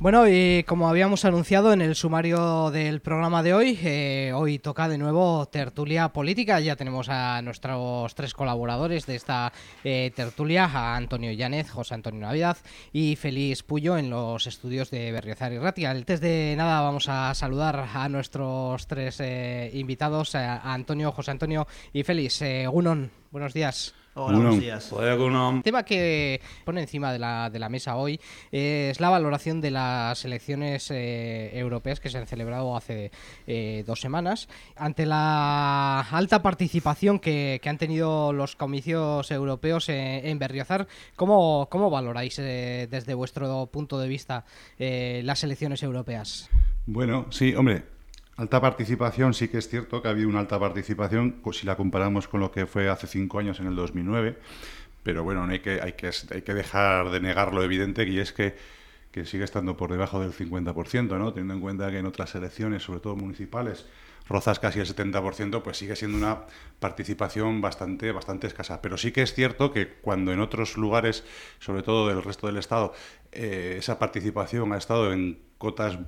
Bueno, y como habíamos anunciado en el sumario del programa de hoy, eh, hoy toca de nuevo tertulia política. Ya tenemos a nuestros tres colaboradores de esta eh, tertulia, a Antonio Llánez, José Antonio Navidad y Félix Puyo en los estudios de Berriozar y Ratia. Antes de nada vamos a saludar a nuestros tres eh, invitados, a Antonio, José Antonio y Félix. Gunon, buenos días. Hola, buenos días. El tema que pone encima de la, de la mesa hoy es la valoración de las elecciones eh, europeas que se han celebrado hace eh, dos semanas. Ante la alta participación que, han tenido los comicios europeos en, Berriozar, ¿cómo, cómo valoráis eh, desde vuestro punto de vista las elecciones europeas? Bueno, sí, hombre, Alta participación, sí que es cierto que ha habido una alta participación, si la comparamos con lo que fue hace cinco años, en el 2009, pero bueno, hay que, hay que, hay que dejar de negar lo evidente, y es que, que sigue estando por debajo del 50%, ¿no? teniendo en cuenta que en otras elecciones, sobre todo municipales, rozas casi el 70%, pues sigue siendo una participación bastante, bastante escasa. Pero sí que es cierto que cuando en otros lugares, sobre todo del resto del Estado, eh, esa participación ha estado en cotas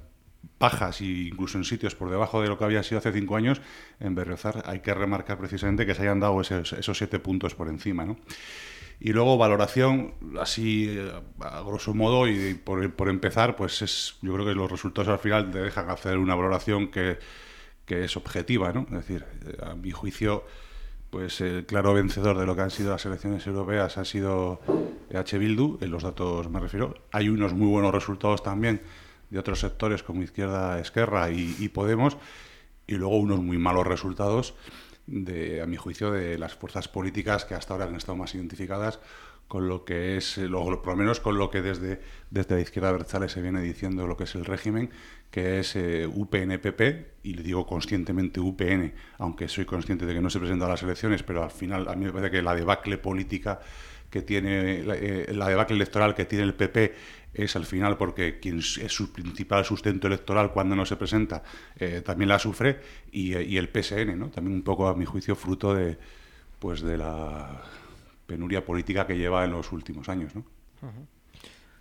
bajas e incluso en sitios por debajo de lo que había sido hace cinco años, en Berriozar hay que remarcar precisamente que se hayan dado esos, siete puntos por encima. ¿no? Y luego valoración, así a grosso modo, y por, empezar, pues es, yo creo que los resultados al final te dejan hacer una valoración que, que es objetiva, ¿no? Es decir, a mi juicio, pues el claro vencedor de lo que han sido las elecciones europeas ha sido EH Bildu, en los datos me refiero. Hay unos muy buenos resultados también de otros sectores como Izquierda Esquerra y, Podemos, y luego unos muy malos resultados, de, a mi juicio, de las fuerzas políticas que hasta ahora han estado más identificadas con lo que es, eh, por lo menos con lo que desde, desde la izquierda Berzales se viene diciendo lo que es el régimen, que es eh, UPNPP, y le digo conscientemente UPN, aunque soy consciente de que no se presenta a las elecciones, pero al final a mí me parece que la debacle política que tiene, la, eh, la debacle electoral que tiene el PP es al final porque quien es su principal sustento electoral cuando no se presenta eh, también la sufre y, el PSN, ¿no? También un poco a mi juicio fruto de pues de la penuria política que lleva en los últimos años, ¿no?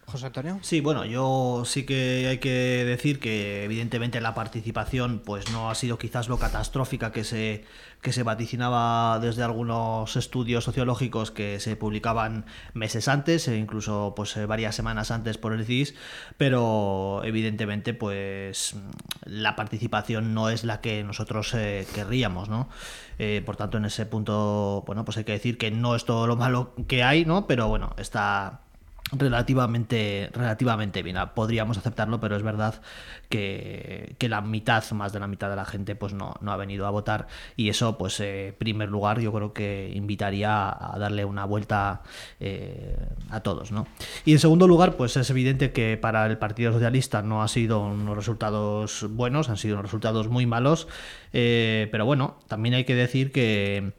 José Antonio. Sí, bueno, yo sí que hay que decir que evidentemente la participación pues no ha sido quizás lo catastrófica que se, que se vaticinaba desde algunos estudios sociológicos que se publicaban meses antes e incluso pues eh, varias semanas antes por el CIS, pero evidentemente pues la participación no es la que nosotros eh, querríamos, ¿no? Eh, por tanto, en ese punto, bueno, pues hay que decir que no es todo lo malo que hay, ¿no? Pero bueno, está relativamente, relativamente bien. Podríamos aceptarlo, pero es verdad que, la mitad, más de la mitad de la gente, pues no, no ha venido a votar. Y eso, pues, en eh, primer lugar, yo creo que invitaría a darle una vuelta eh, a todos, ¿no? Y en segundo lugar, pues es evidente que para el Partido Socialista no ha sido unos resultados buenos, han sido unos resultados muy malos. Eh, pero bueno, también hay que decir que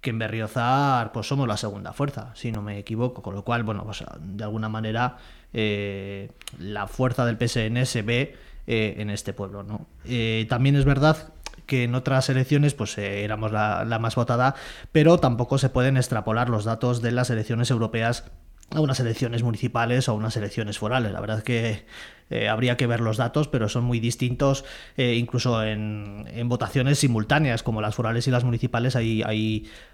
que en Berriozar pues somos la segunda fuerza, si no me equivoco, con lo cual, bueno, pues de alguna manera eh, la fuerza del PSN se ve eh, en este pueblo, ¿no? Eh, también es verdad que en otras elecciones pues éramos la, la, más votada, pero tampoco se pueden extrapolar los datos de las elecciones europeas a unas elecciones municipales o a unas elecciones forales. La verdad es que eh, habría que ver los datos, pero son muy distintos, eh, incluso en, votaciones simultáneas, como las forales y las municipales, hay,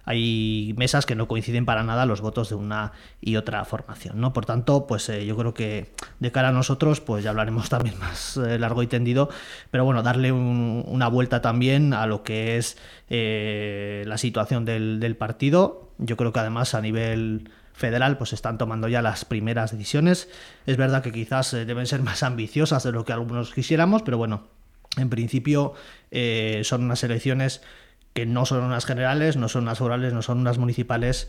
hay, mesas que no coinciden para nada los votos de una y otra formación. ¿no? Por tanto, pues eh, yo creo que de cara a nosotros, pues ya hablaremos también más largo y tendido, pero bueno, darle una vuelta también a lo que es la situación del partido. Yo creo que además a nivel federal pues están tomando ya las primeras decisiones. Es verdad que quizás eh, deben ser más ambiciosas de lo que algunos quisiéramos, pero bueno, en principio eh, son unas elecciones que no son unas generales, no son unas orales, no son unas municipales.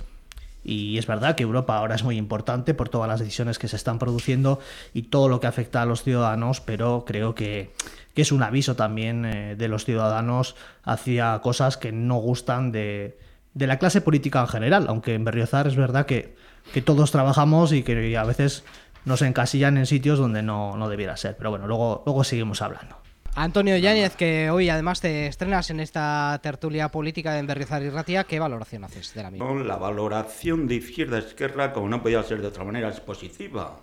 Y es verdad que Europa ahora es muy importante por todas las decisiones que se están produciendo y todo lo que afecta a los ciudadanos, pero creo que, es un aviso también eh, de los ciudadanos hacia cosas que no gustan de, de la clase política en general, aunque en Berriozar es verdad que, que todos trabajamos y que a veces nos encasillan en sitios donde no, no debiera ser. Pero bueno, luego, luego seguimos hablando. Antonio Yáñez, que hoy además te estrenas en esta tertulia política en Berriozar y Ratia, ¿qué valoración haces de la misma? la valoración de izquierda-izquierda, como no podía ser de otra manera, es positiva.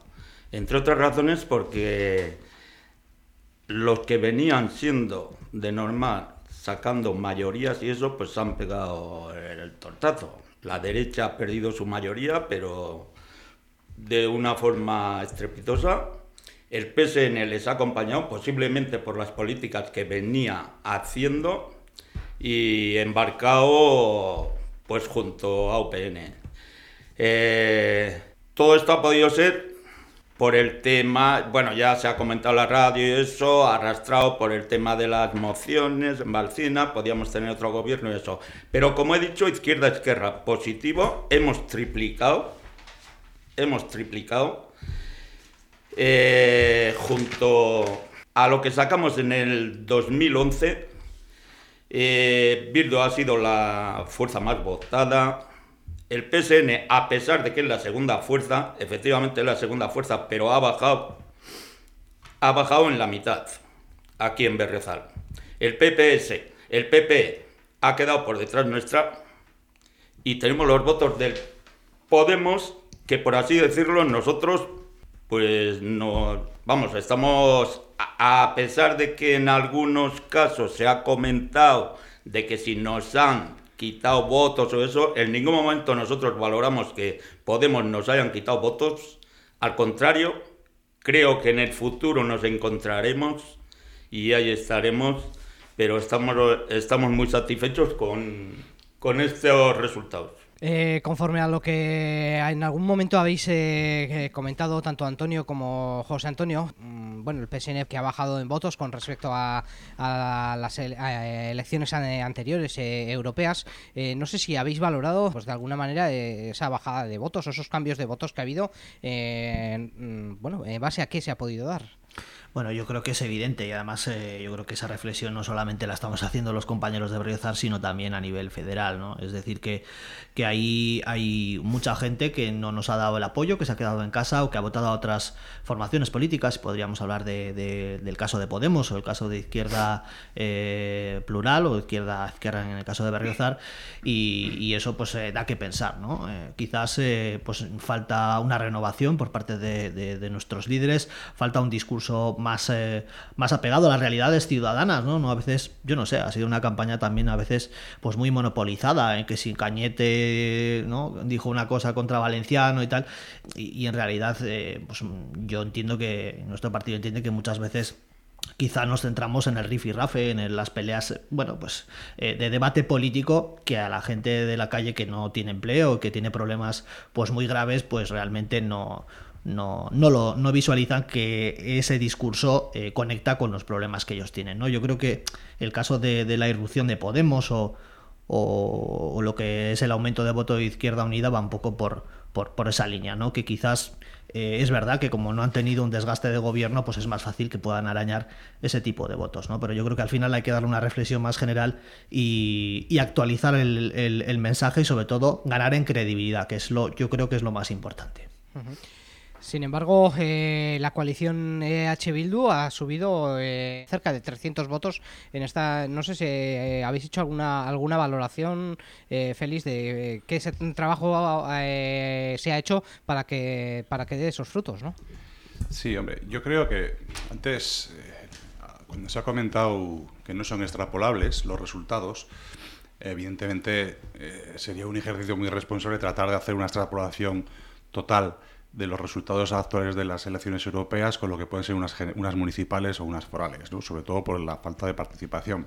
Entre otras razones porque los que venían siendo de normal sacando mayorías y eso, pues han pegado el tortazo. La derecha ha perdido su mayoría, pero de una forma estrepitosa. El PSN les ha acompañado posiblemente por las políticas que venía haciendo y embarcado pues junto a UPN. Eh, todo esto ha podido ser por el tema, bueno, ya se ha comentado la radio y eso, arrastrado por el tema de las mociones en Balcina, podíamos tener otro gobierno y eso. Pero como he dicho, izquierda, izquierda, positivo, hemos triplicado, hemos triplicado, eh, junto a lo que sacamos en el 2011, eh, ha sido la fuerza más votada, el PSN, a pesar de que es la segunda fuerza, efectivamente es la segunda fuerza, pero ha bajado, ha bajado en la mitad aquí en Berrezal. El PPS, el PP ha quedado por detrás nuestra y tenemos los votos del Podemos, que por así decirlo, nosotros, pues no, vamos, estamos, a pesar de que en algunos casos se ha comentado de que si nos han quitado votos o eso, en ningún momento nosotros valoramos que Podemos nos hayan quitado votos. Al contrario, creo que en el futuro nos encontraremos y ahí estaremos, pero estamos, estamos muy satisfechos con, con estos resultados. Eh, conforme a lo que en algún momento habéis eh, comentado tanto Antonio como José Antonio, mm, bueno, el PSN que ha bajado en votos con respecto a, las elecciones anteriores eh, europeas, no sé si habéis valorado pues de alguna manera esa bajada de votos o esos cambios de votos que ha habido, mm, bueno, en base a qué se ha podido dar. Bueno, yo creo que es evidente y además eh, yo creo que esa reflexión no solamente la estamos haciendo los compañeros de Berriozar, sino también a nivel federal, ¿no? Es decir, que, que ahí hay mucha gente que no nos ha dado el apoyo, que se ha quedado en casa o que ha votado a otras formaciones políticas. Podríamos hablar de, del caso de Podemos o el caso de izquierda eh, plural o izquierda izquierda en el caso de Berriozar y, eso pues eh, da que pensar, ¿no? quizás pues falta una renovación por parte de, de nuestros líderes, falta un discurso más, eh, más apegado a las realidades ciudadanas, ¿no? A veces, yo no sé, ha sido una campaña también a veces pues muy monopolizada, en que si Cañete ¿no? dijo una cosa contra Valenciano y tal, y, en realidad eh, pues yo entiendo que, nuestro partido entiende que muchas veces quizá nos centramos en el riff y rafe, en las peleas, bueno, pues eh, de debate político que a la gente de la calle que no tiene empleo, que tiene problemas pues muy graves, pues realmente no, no, no, lo, no visualizan que ese discurso eh, conecta con los problemas que ellos tienen. ¿no? Yo creo que el caso de, la irrupción de Podemos o, o, lo que es el aumento de voto de Izquierda Unida va un poco por, por, esa línea, ¿no? que quizás eh, es verdad que como no han tenido un desgaste de gobierno, pues es más fácil que puedan arañar ese tipo de votos. ¿no? Pero yo creo que al final hay que darle una reflexión más general y, actualizar el, el, mensaje y sobre todo ganar en credibilidad, que es lo, yo creo que es lo más importante. Sin embargo, eh, la coalición EH Bildu ha subido eh, cerca de 300 votos en esta. No sé si eh, habéis hecho alguna alguna valoración, feliz de qué ese trabajo se ha hecho para que para que dé esos frutos, ¿no? Sí, hombre, yo creo que antes, cuando se ha comentado que no son extrapolables los resultados, evidentemente sería un ejercicio muy responsable tratar de hacer una extrapolación total de los resultados actuales de las elecciones europeas con lo que pueden ser unas, unas municipales o unas forales, ¿no? sobre todo por la falta de participación.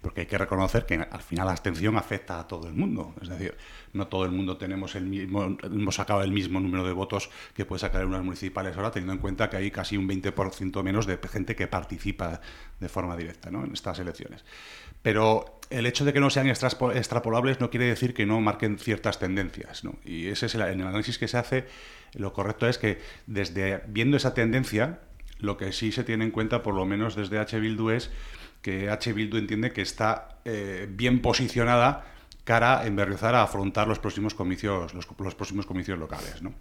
Porque hay que reconocer que al final la abstención afecta a todo el mundo. Es decir, no todo el mundo tenemos el mismo, hemos sacado el mismo número de votos que puede sacar en unas municipales ahora, teniendo en cuenta que hay casi un 20% menos de gente que participa de forma directa ¿no? en estas elecciones. Pero el hecho de que no sean extrapolables no quiere decir que no marquen ciertas tendencias. Y ese es el, análisis que se hace lo correcto es que desde viendo esa tendencia, lo que sí se tiene en cuenta, por lo menos desde H. Bildu, es que H. Bildu entiende que está eh, bien posicionada cara en Berriozar a afrontar los próximos comicios, los, próximos comicios locales. ¿no?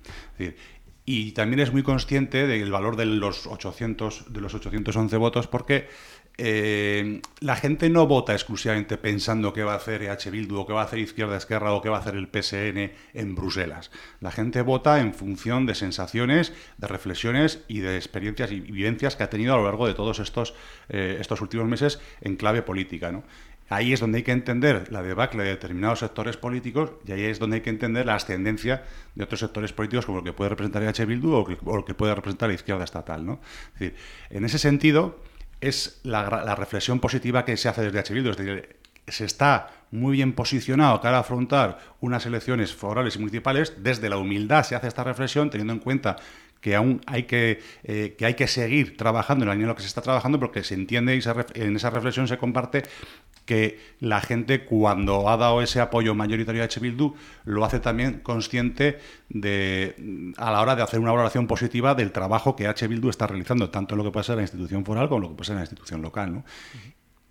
y también es muy consciente del valor de los 800, de los 811 votos porque eh, la gente no vota exclusivamente pensando qué va a hacer EH Bildu o qué va a hacer Izquierda Esquerra o qué va a hacer el PSN en Bruselas. La gente vota en función de sensaciones, de reflexiones y de experiencias y vivencias que ha tenido a lo largo de todos estos, eh, estos últimos meses en clave política. ¿no? Ahí es donde hay que entender la debacle de determinados sectores políticos y ahí es donde hay que entender la ascendencia de otros sectores políticos como el que puede representar EH Bildu o, el que puede representar la izquierda estatal. ¿no? En ese sentido es la, reflexión positiva que se hace desde H. Es decir, se está muy bien posicionado para afrontar unas elecciones forales y municipales. Desde la humildad se hace esta reflexión, teniendo en cuenta que aún hay que, eh, que hay que seguir trabajando en la línea en lo que se está trabajando, porque se entiende y en esa reflexión se comparte que la gente cuando ha dado ese apoyo mayoritario a H. Bildu lo hace también consciente de a la hora de hacer una valoración positiva del trabajo que H. Bildu está realizando, tanto en lo que pasa en la institución foral como en lo que pasa en la institución local.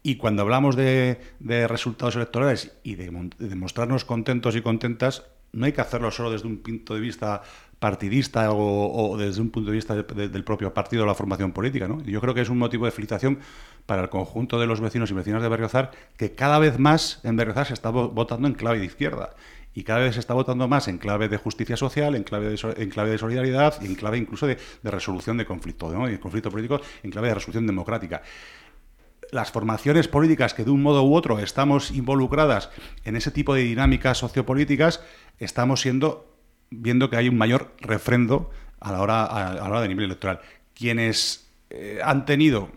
Y cuando hablamos de, resultados electorales y de, de, mostrarnos contentos y contentas, no hay que hacerlo solo desde un punto de vista partidista o, desde un punto de vista del propio partido o la formación política. ¿no? Yo creo que es un motivo de felicitación para el conjunto de los vecinos y vecinas de Berriozar que cada vez más en Berriozar se está votando en clave de izquierda y cada vez se está votando más en clave de justicia social, en clave de, en clave de solidaridad y en clave incluso de, resolución de conflicto, ¿no? de conflicto político, en clave de resolución democrática las formaciones políticas que de un modo u otro estamos involucradas en ese tipo de dinámicas sociopolíticas, estamos siendo viendo que hay un mayor refrendo a la hora, a, la hora de nivel electoral. Quienes eh, han tenido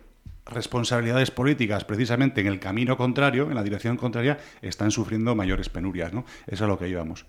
responsabilidades políticas precisamente en el camino contrario, en la dirección contraria, están sufriendo mayores penurias. ¿no? Eso es a lo que íbamos.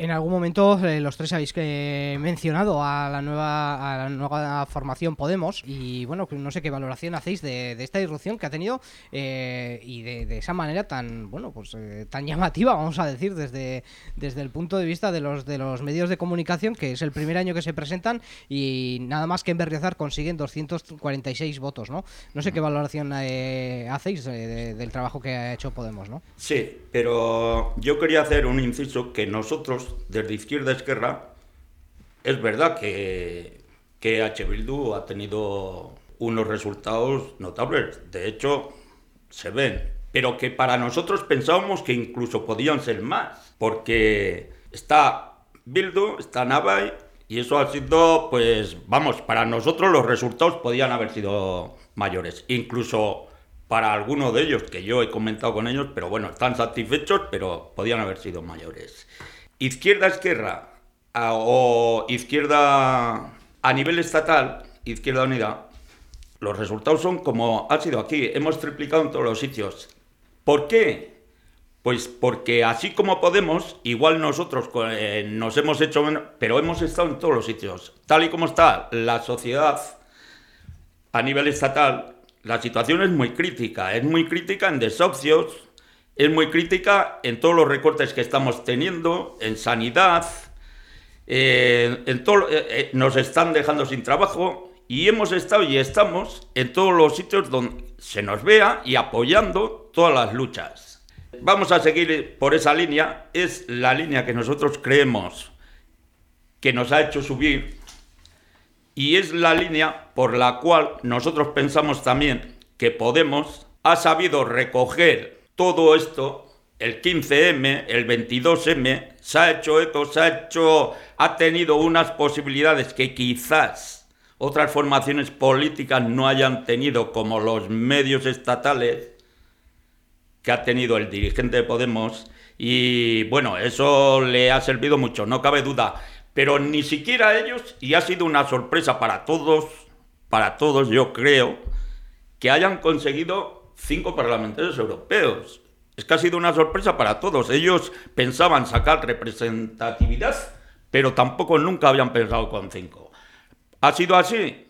En algún momento eh, los tres habéis eh, mencionado a la nueva a la nueva formación Podemos y bueno, no sé qué valoración hacéis de, esta irrupción que ha tenido eh, y de, esa manera tan bueno pues tan llamativa, vamos a decir, desde, desde el punto de vista de los de los medios de comunicación, que es el primer año que se presentan y nada más que en Berriozar consiguen 246 votos, ¿no? No sé qué valoración hacéis del trabajo que ha hecho Podemos, ¿no? Sí, pero yo quería hacer un inciso que nosotros desde izquierda a izquierda, es verdad que, que H. Bildu ha tenido unos resultados notables. De hecho, se ven. Pero que para nosotros pensábamos que incluso podían ser más. Porque está Bildu, está Navai, y eso ha sido, pues, vamos, para nosotros los resultados podían haber sido mayores. Incluso para algunos de ellos, que yo he comentado con ellos, pero bueno, están satisfechos, pero podían haber sido mayores izquierda-izquierda o izquierda a nivel estatal, izquierda unida, los resultados son como ha sido aquí. Hemos triplicado en todos los sitios. ¿Por qué? Pues porque así como podemos, igual nosotros eh, nos hemos hecho menos, pero hemos estado en todos los sitios. Tal y como está la sociedad a nivel estatal, la situación es muy crítica. Es muy crítica en desahucios, es muy crítica en todos los recortes que estamos teniendo, en sanidad, en todo, eh, eh, nos están dejando sin trabajo y hemos estado y estamos en todos los sitios donde se nos vea y apoyando todas las luchas. Vamos a seguir por esa línea, es la línea que nosotros creemos que nos ha hecho subir y es la línea por la cual nosotros pensamos también que Podemos ha sabido recoger todo esto, el 15M, el 22M, se ha hecho eco, se ha hecho, ha tenido unas posibilidades que quizás otras formaciones políticas no hayan tenido, como los medios estatales que ha tenido el dirigente de Podemos. Y bueno, eso le ha servido mucho, no cabe duda. Pero ni siquiera a ellos, y ha sido una sorpresa para todos, para todos yo creo, que hayan conseguido cinco parlamentarios europeos. Es que ha sido una sorpresa para todos. Ellos pensaban sacar representatividad, pero tampoco nunca habían pensado con cinco. ¿Ha sido así?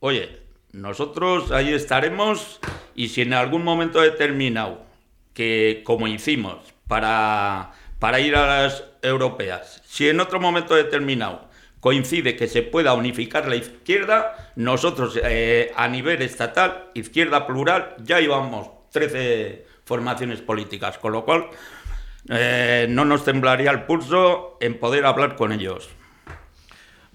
Oye, nosotros ahí estaremos y si en algún momento determinado, que como hicimos para, para ir a las europeas, si en otro momento determinado coincide que se pueda unificar la izquierda, nosotros eh, a nivel estatal, izquierda plural, ya íbamos 13 formaciones políticas, con lo cual eh, no nos temblaría el pulso en poder hablar con ellos.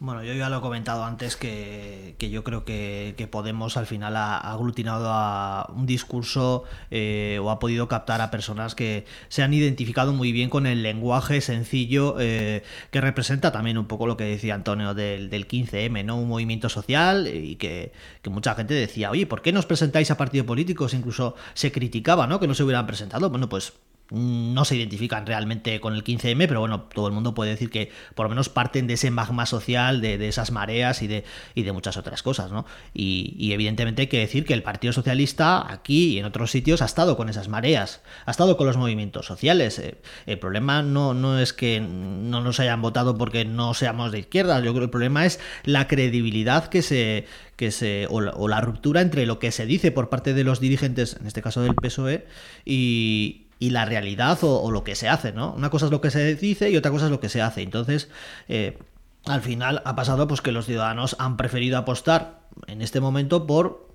Bueno, yo ya lo he comentado antes que, yo creo que, Podemos al final ha, aglutinado a un discurso eh, o ha podido captar a personas que se han identificado muy bien con el lenguaje sencillo eh, que representa también un poco lo que decía Antonio del, 15M, ¿no? Un movimiento social y que, que, mucha gente decía, oye, ¿por qué no os presentáis a partidos políticos? Incluso se criticaba, ¿no? Que no se hubieran presentado. Bueno, pues no se identifican realmente con el 15M, pero bueno, todo el mundo puede decir que por lo menos parten de ese magma social, de, esas mareas y de, y de muchas otras cosas, ¿no? Y, evidentemente hay que decir que el Partido Socialista aquí y en otros sitios ha estado con esas mareas, ha estado con los movimientos sociales. Eh, el problema no, no es que no nos hayan votado porque no seamos de izquierda, yo creo que el problema es la credibilidad que se, que se o la ruptura entre lo que se dice por parte de los dirigentes, en este caso del PSOE, y, y la realidad o, lo que se hace, ¿no? Una cosa es lo que se dice y otra cosa es lo que se hace. Entonces, eh, al final ha pasado pues que los ciudadanos han preferido apostar en este momento por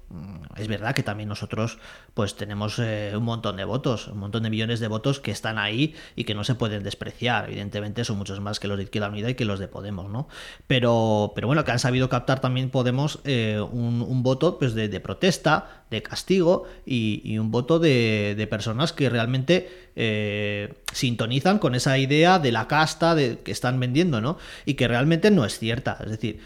es verdad que también nosotros pues tenemos eh, un montón de votos, un montón de millones de votos que están ahí y que no se pueden despreciar. Evidentemente son muchos más que los de Izquierda Unida y que los de Podemos, ¿no? Pero, pero bueno, que han sabido captar también Podemos eh, un, voto pues, de, protesta, de castigo y, un voto de, personas que realmente eh, sintonizan con esa idea de la casta de, que están vendiendo, ¿no? Y que realmente no es cierta. Es decir,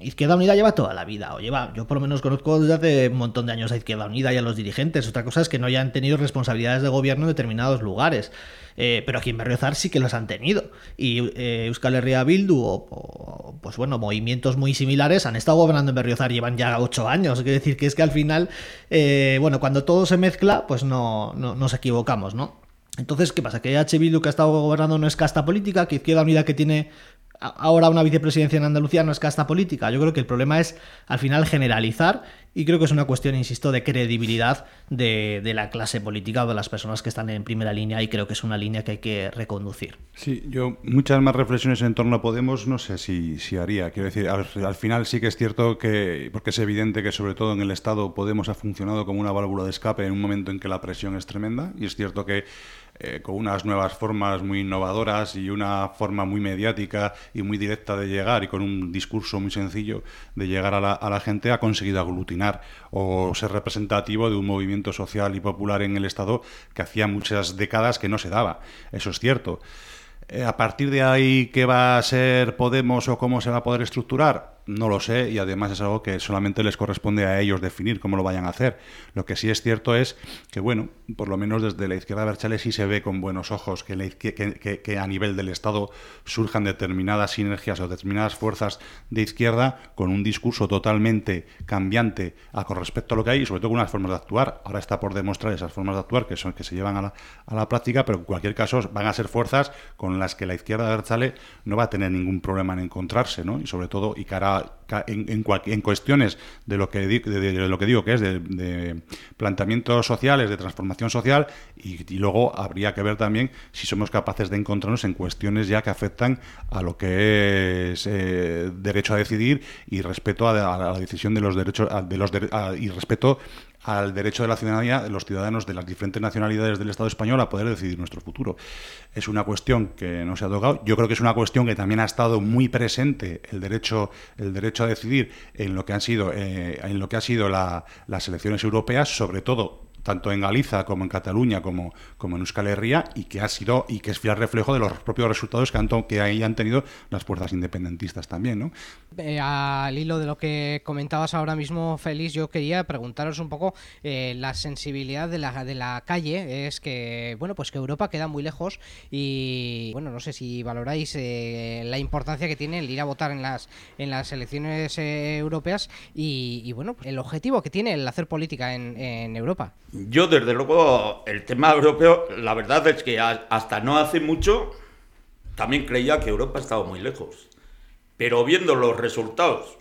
Izquierda Unida lleva toda la vida, o lleva, yo por lo menos conozco desde hace un montón de años a Izquierda Unida y a los dirigentes. Otra cosa es que no hayan tenido responsabilidades de gobierno en determinados lugares. Eh, pero aquí en Berriozar sí que los han tenido. Y eh, Euskal Herria Bildu o, pues bueno, movimientos muy similares han estado gobernando en Berriozar, llevan ya ocho años. Quiere decir que es que al final, eh, bueno, cuando todo se mezcla, pues no nos equivocamos, ¿no? Entonces, ¿qué pasa? Que H. Bildu que ha estado gobernando no es casta política, que Izquierda Unida que tiene ahora una vicepresidencia en Andalucía no es casta política. Yo creo que el problema es al final generalizar y creo que es una cuestión, insisto, de credibilidad de, la clase política o de las personas que están en primera línea y creo que es una línea que hay que reconducir. Sí, yo muchas más reflexiones en torno a Podemos no sé si, si haría. Quiero decir, al, al, final sí que es cierto que, porque es evidente que sobre todo en el Estado Podemos ha funcionado como una válvula de escape en un momento en que la presión es tremenda y es cierto que eh, con unas nuevas formas muy innovadoras y una forma muy mediática y muy directa de llegar y con un discurso muy sencillo de llegar a la, a la gente, ha conseguido aglutinar o ser representativo de un movimiento social y popular en el Estado que hacía muchas décadas que no se daba. Eso es cierto. Eh, a partir de ahí, ¿qué va a ser Podemos o cómo se va a poder estructurar? No lo sé y además es algo que solamente les corresponde a ellos definir cómo lo vayan a hacer. Lo que sí es cierto es que, bueno, por lo menos desde la izquierda Berchale sí se ve con buenos ojos que, a nivel del Estado surjan determinadas sinergias o determinadas fuerzas de izquierda con un discurso totalmente cambiante a, con respecto a lo que hay y sobre todo con unas formas de actuar. Ahora está por demostrar esas formas de actuar que son que se llevan a la, a la práctica, pero en cualquier caso van a ser fuerzas con las que la izquierda Berchale no va a tener ningún problema en encontrarse, ¿no? Y sobre todo, y cara en, en, cuestiones de lo que, de, lo que digo, que es de, planteamientos sociales, de transformación social, y, luego habría que ver también si somos capaces de encontrarnos en cuestiones ya que afectan a lo que es eh, derecho a decidir y respeto a, la decisión de los derechos de los y respeto al derecho de la ciudadanía, de los ciudadanos de las diferentes nacionalidades del Estado español a poder decidir nuestro futuro. Es una cuestión que no se ha tocado. Yo creo que es una cuestión que también ha estado muy presente el derecho, el derecho a decidir en lo que han sido, eh, en lo que ha sido las elecciones europeas, sobre todo tanto en Galiza como en Cataluña como, como en Euskal Herria y que ha sido y que es fiel reflejo de los propios resultados que, han, que ahí han tenido las fuerzas independentistas también, ¿no? Eh, al hilo de lo que comentabas ahora mismo, Félix, yo quería preguntaros un poco eh, la sensibilidad de la, de la calle. Es que, bueno, pues que Europa queda muy lejos y, bueno, no sé si valoráis eh, la importancia que tiene el ir a votar en las, en las elecciones europeas y, bueno, el objetivo que tiene el hacer política en, en Europa. Yo, desde luego, el tema europeo, la verdad es que hasta no hace mucho también creía que Europa estaba muy lejos. Pero viendo los resultados,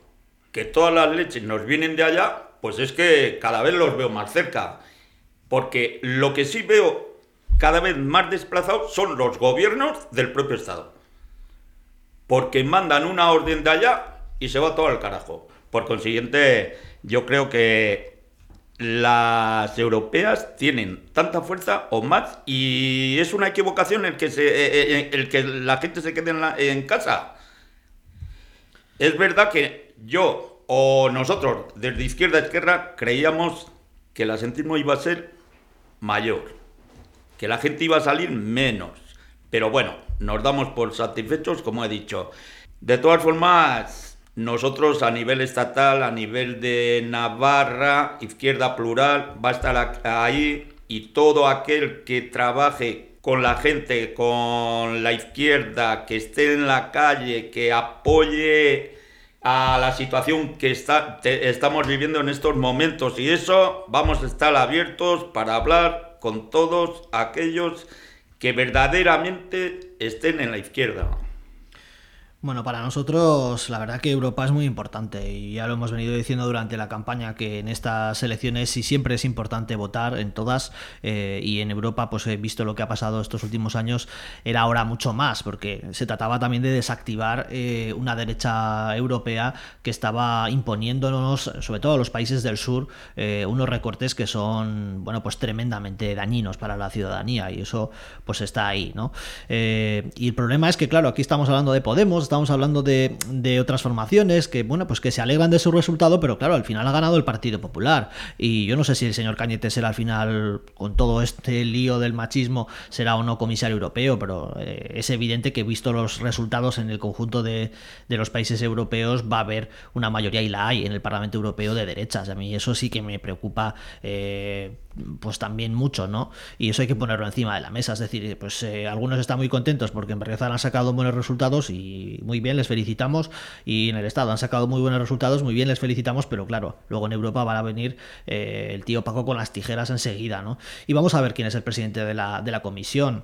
que todas las leches nos vienen de allá, pues es que cada vez los veo más cerca. Porque lo que sí veo cada vez más desplazados son los gobiernos del propio Estado. Porque mandan una orden de allá y se va todo al carajo. Por consiguiente, yo creo que las europeas tienen tanta fuerza o más y es una equivocación el que, se, eh, eh, el que la gente se quede en, casa. Es verdad que yo o nosotros desde izquierda a izquierda creíamos que el asentismo iba a ser mayor, que la gente iba a salir menos. Pero bueno, nos damos por satisfechos, como he dicho. De todas formas, nosotros a nivel estatal, a nivel de Navarra, izquierda plural, va a estar ahí y todo aquel que trabaje con la gente, con la izquierda, que esté en la calle, que apoye a la situación que está, estamos viviendo en estos momentos. Y eso vamos a estar abiertos para hablar con todos aquellos que verdaderamente estén en la izquierda. Bueno, para nosotros la verdad que Europa es muy importante y ya lo hemos venido diciendo durante la campaña que en estas elecciones sí siempre es importante votar en todas eh, y en Europa pues he visto lo que ha pasado estos últimos años era ahora mucho más porque se trataba también de desactivar eh, una derecha europea que estaba imponiéndonos sobre todo a los países del sur eh, unos recortes que son bueno pues tremendamente dañinos para la ciudadanía y eso pues está ahí, ¿no? y el problema es que claro aquí estamos hablando de Podemos estamos hablando de, otras formaciones que, bueno, pues que se alegran de su resultado, pero claro, al final ha ganado el Partido Popular. Y yo no sé si el señor Cañete será al final, con todo este lío del machismo, será o no comisario europeo, pero eh, es evidente que visto los resultados en el conjunto de, los países europeos, va a haber una mayoría, y la hay, en el Parlamento Europeo de derechas. A mí eso sí que me preocupa. Eh, pues también mucho, ¿no? Y eso hay que ponerlo encima de la mesa, es decir, pues eh, algunos están muy contentos porque en Berriozar han sacado buenos resultados y muy bien, les felicitamos, y en el Estado han sacado muy buenos resultados, muy bien, les felicitamos, pero claro, luego en Europa van a venir eh, el tío Paco con las tijeras enseguida, ¿no? Y vamos a ver quién es el presidente de la, de la comisión.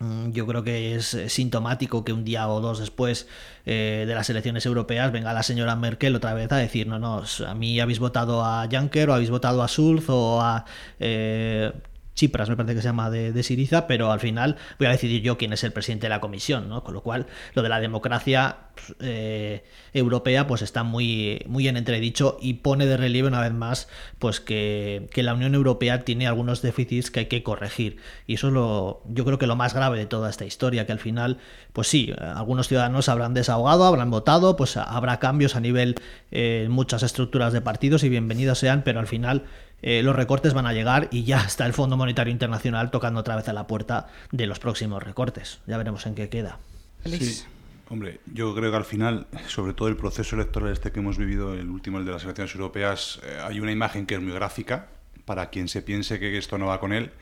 Mm, yo creo que es sintomático que un día o dos después eh, de las elecciones europeas venga la señora Merkel otra vez a decir, no, no, a mí habéis votado a Juncker o habéis votado a Schulz o a eh, Chipras, me parece que se llama, de, Siriza, pero al final voy a decidir yo quién es el presidente de la comisión, ¿no? Con lo cual, lo de la democracia eh, europea pues está muy, muy en entredicho y pone de relieve una vez más pues que, la Unión Europea tiene algunos déficits que hay que corregir. Y eso es lo, yo creo que lo más grave de toda esta historia, que al final, pues sí, algunos ciudadanos habrán desahogado, habrán votado, pues habrá cambios a nivel eh, muchas estructuras de partidos y bienvenidos sean, pero al final eh, los recortes van a llegar y ya está el Fondo Monetario Internacional tocando otra vez a la puerta de los próximos recortes. Ya veremos en qué queda. Sí. Hombre, yo creo que al final, sobre todo el proceso electoral este que hemos vivido, el último, el de las elecciones europeas, eh, hay una imagen que es muy gráfica para quien se piense que esto no va con él.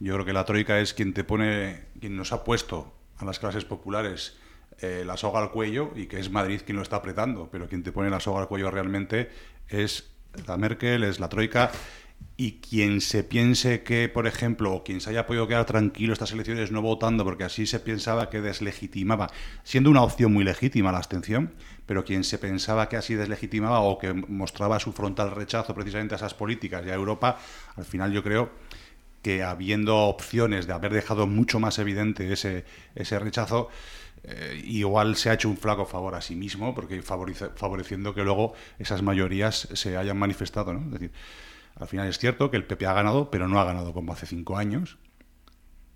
Yo creo que la troika es quien te pone, quien nos ha puesto a las clases populares eh, la soga al cuello y que es Madrid quien lo está apretando, pero quien te pone la soga al cuello realmente es la Merkel, es la troika y quien se piense que, por ejemplo, o quien se haya podido quedar tranquilo estas elecciones no votando porque así se pensaba que deslegitimaba, siendo una opción muy legítima la abstención, pero quien se pensaba que así deslegitimaba o que mostraba su frontal rechazo precisamente a esas políticas y a Europa, al final yo creo que habiendo opciones de haber dejado mucho más evidente ese, ese rechazo, eh, igual se ha hecho un flaco favor a sí mismo, porque favoreciendo que luego esas mayorías se hayan manifestado. ¿no? Es decir, al final es cierto que el PP ha ganado, pero no ha ganado como hace cinco años.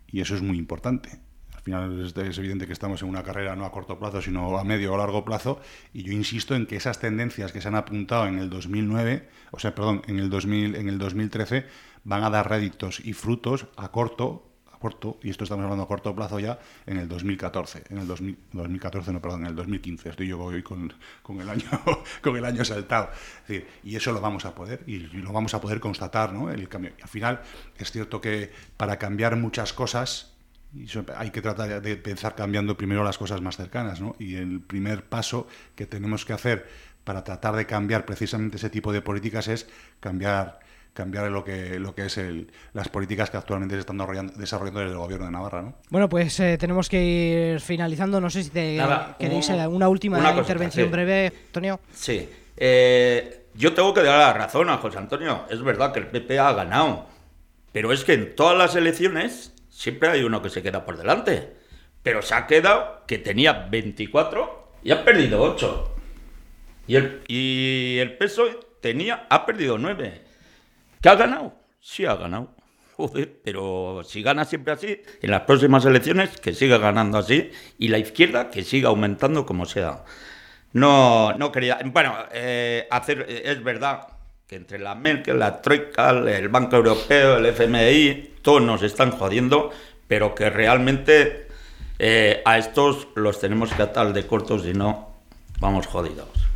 Y eso es muy importante. Al final es, evidente que estamos en una carrera no a corto plazo, sino a medio o largo plazo. Y yo insisto en que esas tendencias que se han apuntado en el 2009, o sea, perdón, en el, 2000, en el 2013, van a dar réditos y frutos a corto corto, y esto estamos hablando a corto plazo ya, en el 2014, en el 2014, no, perdón, en el 2015, estoy yo hoy con, con, el año con el año saltado. y eso lo vamos a poder, y, lo vamos a poder constatar, ¿no? El cambio. Al final, es cierto que para cambiar muchas cosas, hay que tratar de pensar cambiando primero las cosas más cercanas, ¿no? Y el primer paso que tenemos que hacer para tratar de cambiar precisamente ese tipo de políticas es cambiar cambiar lo que, lo que es el, las políticas que actualmente se están desarrollando, desde el gobierno de Navarra. ¿no? Bueno, pues eh, tenemos que ir finalizando. No sé si te queréis eh, una última intervención breve, Antonio. Sí. Eh, yo tengo que dar la razón a José Antonio. Es verdad que el PP ha ganado. Pero es que en todas las elecciones siempre hay uno que se queda por delante. Pero se ha quedado que tenía 24 y ha perdido 8. Y el, y el PSOE tenía, ha perdido 9. ¿Que ha ganado? Sí ha ganado. Joder, pero si gana siempre así, en las próximas elecciones que siga ganando así y la izquierda que siga aumentando como sea. No, no quería. Bueno, eh, hacer, es verdad que entre la Merkel, la Troika, el Banco Europeo, el FMI, todos nos están jodiendo, pero que realmente eh, a estos los tenemos que atar de cortos y no vamos jodidos.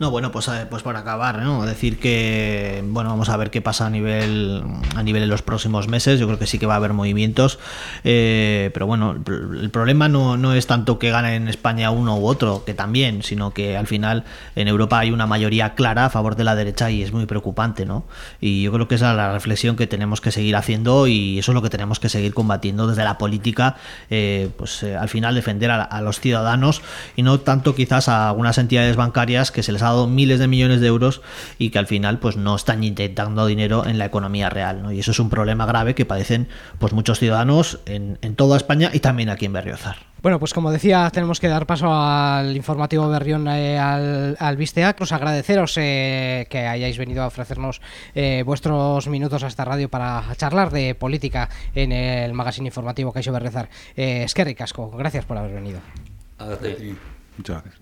No, bueno, pues, eh, pues por acabar, ¿no? Decir que, bueno, vamos a ver qué pasa a nivel, a nivel en los próximos meses. Yo creo que sí que va a haber movimientos. Eh, pero bueno, el problema no, no es tanto que gane en España uno u otro, que también, sino que al final en Europa hay una mayoría clara a favor de la derecha y es muy preocupante, ¿no? Y yo creo que esa es la reflexión que tenemos que seguir haciendo y eso es lo que tenemos que seguir combatiendo desde la política, eh, pues al final defender a, a los ciudadanos y no tanto quizás a algunas entidades bancarias que se les ha miles de millones de euros y que al final pues no están inyectando dinero en la economía real. ¿no? Y eso es un problema grave que padecen pues muchos ciudadanos en, en toda España y también aquí en Berriozar. Bueno, pues como decía, tenemos que dar paso al informativo Berrión eh, al, al Visteac. Os agradeceros eh, que hayáis venido a ofrecernos eh, vuestros minutos a esta radio para charlar de política en el magazine informativo Caixo Berriozar. Eh, es que ricasco, gracias por haber venido. A ti. Muchas gracias.